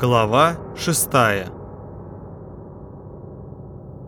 Глава 6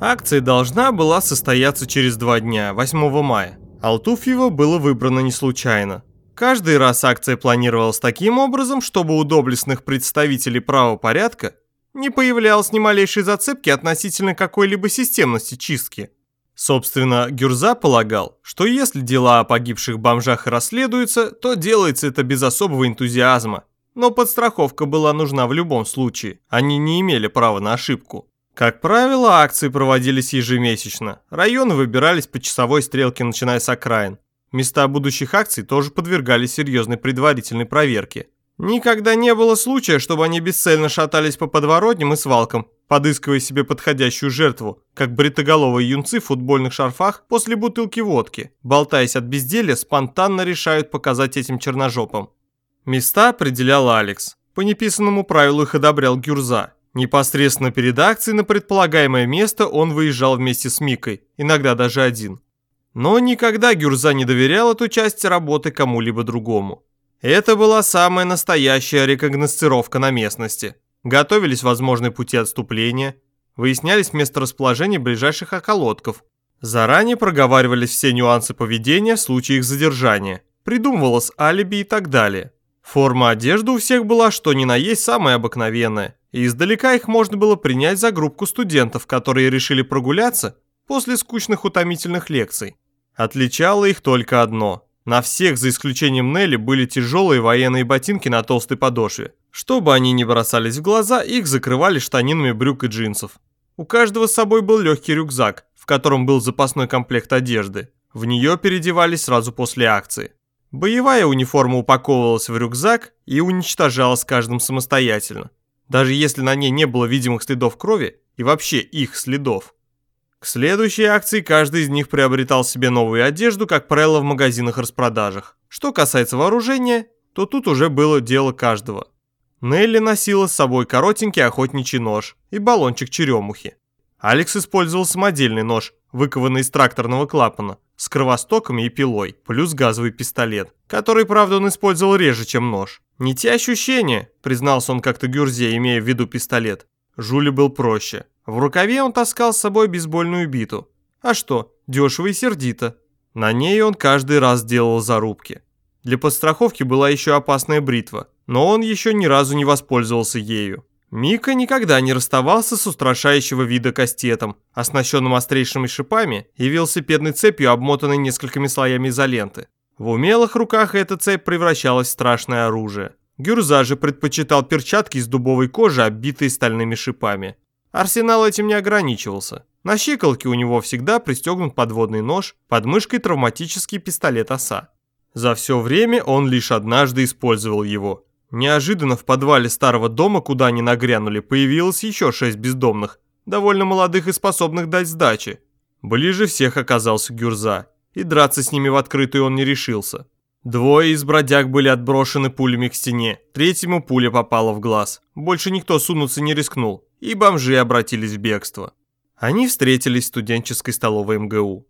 Акция должна была состояться через два дня, 8 мая. Алтуфьево было выбрано не случайно. Каждый раз акция планировалась таким образом, чтобы у доблестных представителей правопорядка не появлялось ни малейшей зацепки относительно какой-либо системности чистки. Собственно, Гюрза полагал, что если дела о погибших бомжах расследуются, то делается это без особого энтузиазма. Но подстраховка была нужна в любом случае, они не имели права на ошибку. Как правило, акции проводились ежемесячно, районы выбирались по часовой стрелке, начиная с окраин. Места будущих акций тоже подвергались серьезной предварительной проверке. Никогда не было случая, чтобы они бесцельно шатались по подворотням и свалкам, подыскивая себе подходящую жертву, как бритоголовые юнцы в футбольных шарфах после бутылки водки, болтаясь от безделья, спонтанно решают показать этим черножопам. Места определял Алекс. По неписанному правилу их одобрял Гюрза. Непосредственно перед акцией на предполагаемое место он выезжал вместе с Микой, иногда даже один. Но никогда Гюрза не доверял эту часть работы кому-либо другому. Это была самая настоящая рекогносцировка на местности. Готовились возможные пути отступления, выяснялись месторасположение ближайших околотков, заранее проговаривались все нюансы поведения в случае их задержания, придумывалось алиби и так далее. Форма одежды у всех была что ни на есть самая обыкновенная, и издалека их можно было принять за группку студентов, которые решили прогуляться после скучных утомительных лекций. Отличало их только одно – на всех, за исключением Нелли, были тяжелые военные ботинки на толстой подошве. Чтобы они не бросались в глаза, их закрывали штанинами брюк и джинсов. У каждого с собой был легкий рюкзак, в котором был запасной комплект одежды. В нее переодевались сразу после акции. Боевая униформа упаковывалась в рюкзак и уничтожалась каждым самостоятельно. Даже если на ней не было видимых следов крови и вообще их следов. К следующей акции каждый из них приобретал себе новую одежду, как правило, в магазинах-распродажах. Что касается вооружения, то тут уже было дело каждого. Нелли носила с собой коротенький охотничий нож и баллончик черемухи. Алекс использовал самодельный нож, выкованный из тракторного клапана, с кровостоками и пилой, плюс газовый пистолет, который, правда, он использовал реже, чем нож. «Не те ощущения», признался он как-то Гюрзе, имея в виду пистолет. Жули был проще. В рукаве он таскал с собой бейсбольную биту. А что, дешево и сердито. На ней он каждый раз делал зарубки. Для подстраховки была еще опасная бритва, но он еще ни разу не воспользовался ею. Мика никогда не расставался с устрашающего вида кастетом, оснащенным острейшими шипами и велосипедной цепью, обмотанной несколькими слоями изоленты. В умелых руках эта цепь превращалась в страшное оружие. Гюрза же предпочитал перчатки из дубовой кожи, оббитые стальными шипами. Арсенал этим не ограничивался. На щиколке у него всегда пристегнут подводный нож, под мышкой травматический пистолет оса. За все время он лишь однажды использовал его. Неожиданно в подвале старого дома, куда они нагрянули, появилось еще шесть бездомных, довольно молодых и способных дать сдачи. Ближе всех оказался Гюрза, и драться с ними в открытую он не решился. Двое из бродяг были отброшены пулями к стене, третьему пуля попала в глаз. Больше никто сунуться не рискнул, и бомжи обратились в бегство. Они встретились в студенческой столовой МГУ.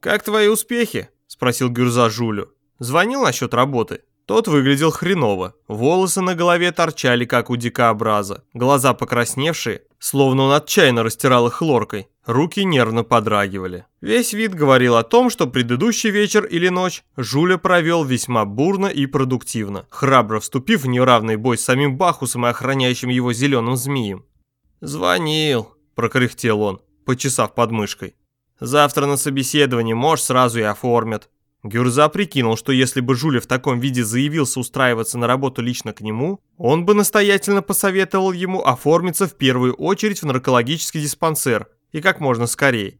«Как твои успехи?» – спросил Гюрза Жулю. «Звонил насчет работы?» Тот выглядел хреново. Волосы на голове торчали, как у дикообраза. Глаза покрасневшие, словно он отчаянно растирал их хлоркой. Руки нервно подрагивали. Весь вид говорил о том, что предыдущий вечер или ночь Жуля провел весьма бурно и продуктивно, храбро вступив в неравный бой с самим Бахусом и охраняющим его зеленым змеем. «Звонил», – прокряхтел он, почесав подмышкой. «Завтра на собеседование, может, сразу и оформят». Гюрза прикинул, что если бы Жуля в таком виде заявился устраиваться на работу лично к нему, он бы настоятельно посоветовал ему оформиться в первую очередь в наркологический диспансер и как можно скорее.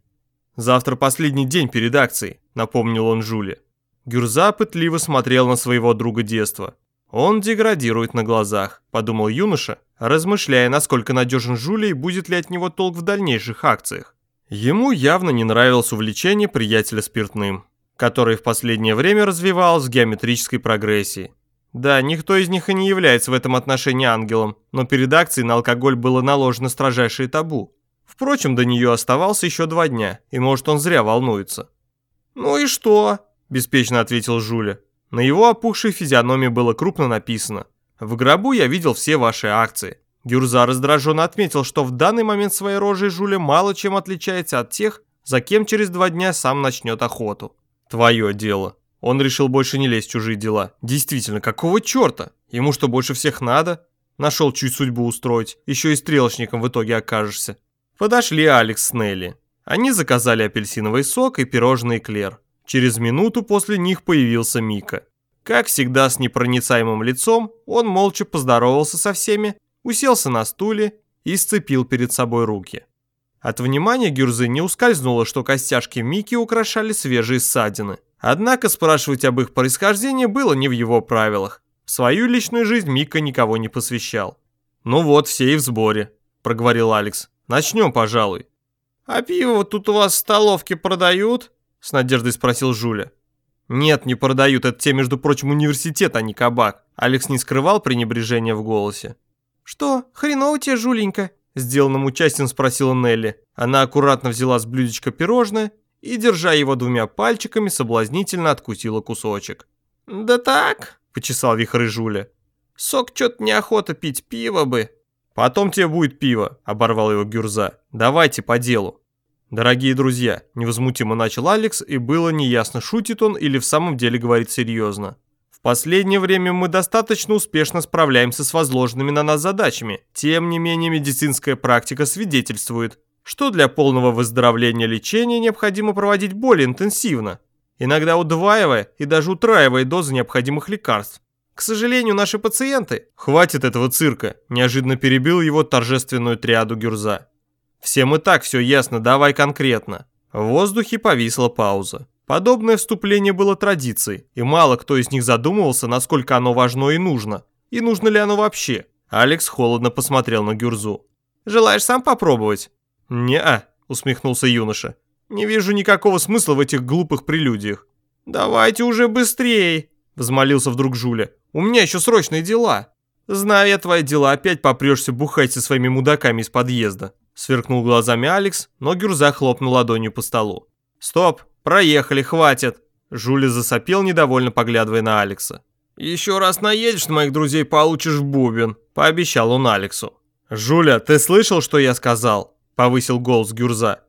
«Завтра последний день перед акцией», — напомнил он Жуле. Гюрза пытливо смотрел на своего друга детства. «Он деградирует на глазах», — подумал юноша, размышляя, насколько надежен Жуля и будет ли от него толк в дальнейших акциях. Ему явно не нравилось увлечение приятеля спиртным который в последнее время развивалась в геометрической прогрессии. Да, никто из них и не является в этом отношении ангелом, но перед акцией на алкоголь было наложено строжайшее табу. Впрочем, до нее оставался еще два дня, и может он зря волнуется. «Ну и что?» – беспечно ответил Жуля. На его опухшей физиономии было крупно написано. «В гробу я видел все ваши акции. Гюрза раздраженно отметил, что в данный момент своей рожей Жуля мало чем отличается от тех, за кем через два дня сам начнет охоту. Твое дело. Он решил больше не лезть в чужие дела. Действительно, какого черта? Ему что, больше всех надо? Нашел чуть судьбу устроить, еще и стрелочником в итоге окажешься. Подошли Алекс с Нелли. Они заказали апельсиновый сок и пирожный эклер. Через минуту после них появился Мика. Как всегда с непроницаемым лицом, он молча поздоровался со всеми, уселся на стуле и сцепил перед собой руки. От внимания Гюрзы не ускользнуло, что костяшки Мики украшали свежие ссадины. Однако спрашивать об их происхождении было не в его правилах. В свою личную жизнь Мика никого не посвящал. «Ну вот, все и в сборе», – проговорил Алекс. «Начнем, пожалуй». «А пиво тут у вас в столовке продают?» – с надеждой спросил Жуля. «Нет, не продают, это те, между прочим, университет, а не кабак». Алекс не скрывал пренебрежения в голосе. «Что, хреново тебе, Жуленька?» Сделанным участием спросила Нелли. Она аккуратно взяла с блюдечка пирожное и, держа его двумя пальчиками, соблазнительно откусила кусочек. «Да так», — почесал вихры Жуля. «Сок что-то неохота пить, пиво бы». «Потом тебе будет пиво», — оборвал его Гюрза. «Давайте по делу». «Дорогие друзья», — невозмутимо начал Алекс, и было неясно, шутит он или в самом деле говорит серьезно последнее время мы достаточно успешно справляемся с возложенными на нас задачами. Тем не менее, медицинская практика свидетельствует, что для полного выздоровления лечения необходимо проводить более интенсивно, иногда удваивая и даже утраивая дозы необходимых лекарств. К сожалению, наши пациенты... Хватит этого цирка, неожиданно перебил его торжественную триаду Гюрза. Всем и так все ясно, давай конкретно. В воздухе повисла пауза. Подобное вступление было традицией, и мало кто из них задумывался, насколько оно важно и нужно. И нужно ли оно вообще? Алекс холодно посмотрел на Гюрзу. «Желаешь сам попробовать?» «Не-а», усмехнулся юноша. «Не вижу никакого смысла в этих глупых прелюдиях». «Давайте уже быстрее!» взмолился вдруг Жуля. «У меня еще срочные дела». «Знаю я твои дела, опять попрешься бухать со своими мудаками из подъезда», сверкнул глазами Алекс, но Гюрза хлопнул ладонью по столу. «Стоп, проехали, хватит!» Жули засопел, недовольно поглядывая на Алекса. «Еще раз наедешь на моих друзей, получишь бубен», – пообещал он Алексу. «Жуля, ты слышал, что я сказал?» – повысил голос Гюрза.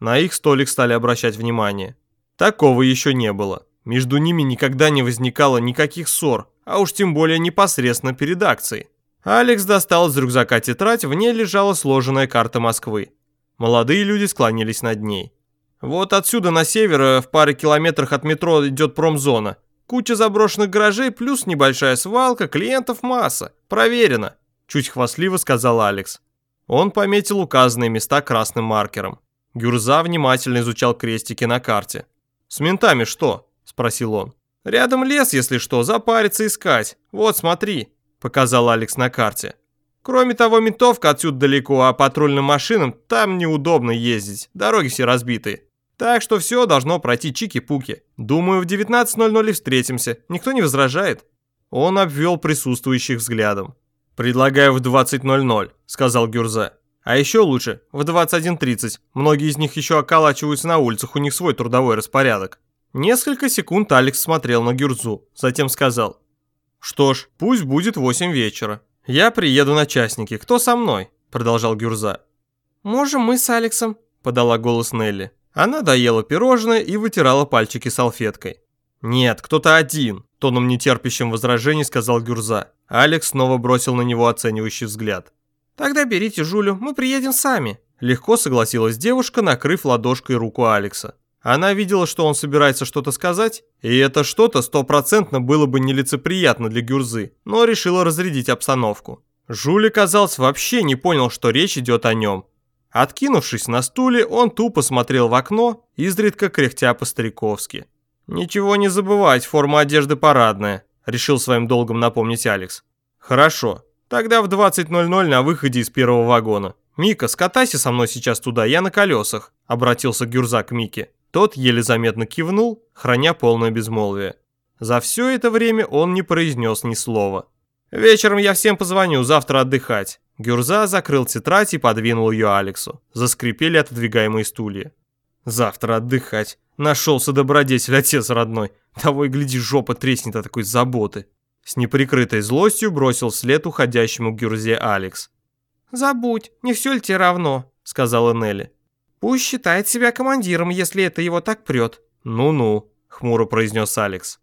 На их столик стали обращать внимание. Такого еще не было. Между ними никогда не возникало никаких ссор, а уж тем более непосредственно перед акцией. Алекс достал из рюкзака тетрадь, в ней лежала сложенная карта Москвы. Молодые люди склонились над ней. Вот отсюда на север, э, в паре километрах от метро идет промзона. Куча заброшенных гаражей плюс небольшая свалка, клиентов масса. Проверено. Чуть хвастливо сказал Алекс. Он пометил указанные места красным маркером. Гюрза внимательно изучал крестики на карте. «С ментами что?» – спросил он. «Рядом лес, если что, запариться искать. Вот, смотри», – показал Алекс на карте. «Кроме того, ментовка отсюда далеко, а патрульным машинам там неудобно ездить. Дороги все разбитые. Так что все должно пройти чики-пуки. Думаю, в 19.00 встретимся. Никто не возражает?» Он обвел присутствующих взглядом. «Предлагаю в 20.00», — сказал Гюрза. «А еще лучше, в 21.30. Многие из них еще околачиваются на улицах, у них свой трудовой распорядок». Несколько секунд Алекс смотрел на Гюрзу, затем сказал. «Что ж, пусть будет 8 вечера. Я приеду на частники. Кто со мной?» Продолжал Гюрза. «Можем мы с Алексом», — подала голос Нелли. Она доела пирожное и вытирала пальчики салфеткой. «Нет, кто-то один», – тоном нетерпящим возражений сказал Гюрза. Алекс снова бросил на него оценивающий взгляд. «Тогда берите Жулю, мы приедем сами», – легко согласилась девушка, накрыв ладошкой руку Алекса. Она видела, что он собирается что-то сказать, и это что-то стопроцентно было бы нелицеприятно для Гюрзы, но решила разрядить обстановку. Жули, казалось, вообще не понял, что речь идет о нем, Откинувшись на стуле, он тупо смотрел в окно, изредка кряхтя по-стариковски. «Ничего не забывать, форма одежды парадная», – решил своим долгом напомнить Алекс. «Хорошо, тогда в 20.00 на выходе из первого вагона. Мика, скатайся со мной сейчас туда, я на колесах», – обратился Гюрза к Мике. Тот еле заметно кивнул, храня полное безмолвие. За все это время он не произнес ни слова. «Вечером я всем позвоню, завтра отдыхать. Гюрза закрыл тетрадь и подвинул ее Алексу. Заскрипели отодвигаемые стулья. «Завтра отдыхать. Нашелся добродетель, отец родной. Того и гляди, жопа треснет от такой заботы». С неприкрытой злостью бросил вслед уходящему Гюрзе Алекс. «Забудь, не все ли тебе равно?» — сказала Нелли. «Пусть считает себя командиром, если это его так прет». «Ну-ну», — хмуро произнес Алекс.